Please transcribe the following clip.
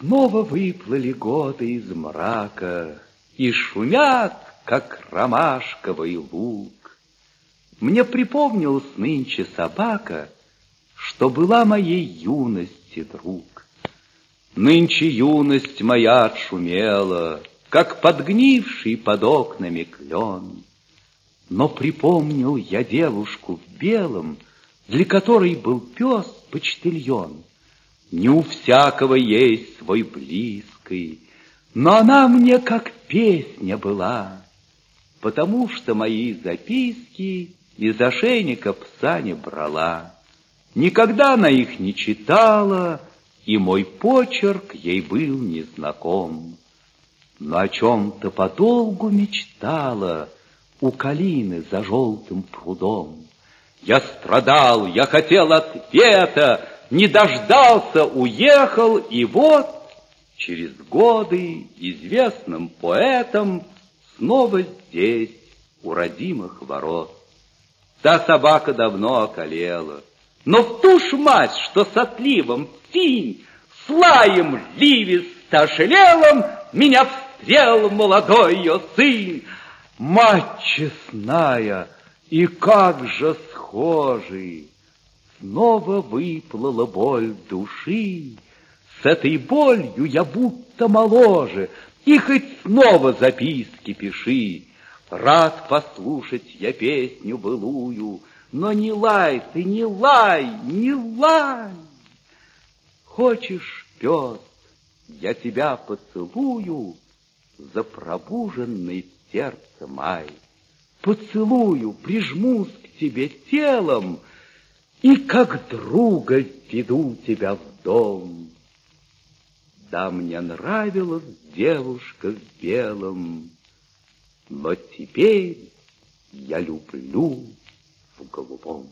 Снова выплыли годы из мрака И шумят, как ромашковый луг. Мне припомнилась нынче собака, Что была моей юности друг. Нынче юность моя отшумела, Как подгнивший под окнами клен. Но припомнил я девушку в белом, Для которой был пес-почтальон. Не у всякого есть свой близкий, Но она мне как песня была, Потому что мои записки Из ошейника пса не брала. Никогда она их не читала, И мой почерк ей был незнаком. Но о чем-то подолгу мечтала У калины за желтым прудом. Я страдал, я хотел ответа, не дождался, уехал, и вот через годы известным поэтом снова здесь, у родимых ворот. Та собака давно околела, но в ту ж мать, что с отливом тень, с лаем ливисто ошелелом, меня встрел молодой ее сын. Мать честная, и как же схожий! Снова выплыла боль души. С этой болью я будто моложе, И хоть снова записки пиши. Рад послушать я песню былую, Но не лай ты, не лай, не лай. Хочешь, пес, я тебя поцелую За пробуженный сердце май. Поцелую, прижмусь к тебе телом, и как друга веду тебя в дом. Да, мне нравилась девушка в белом, Но теперь я люблю в голубом.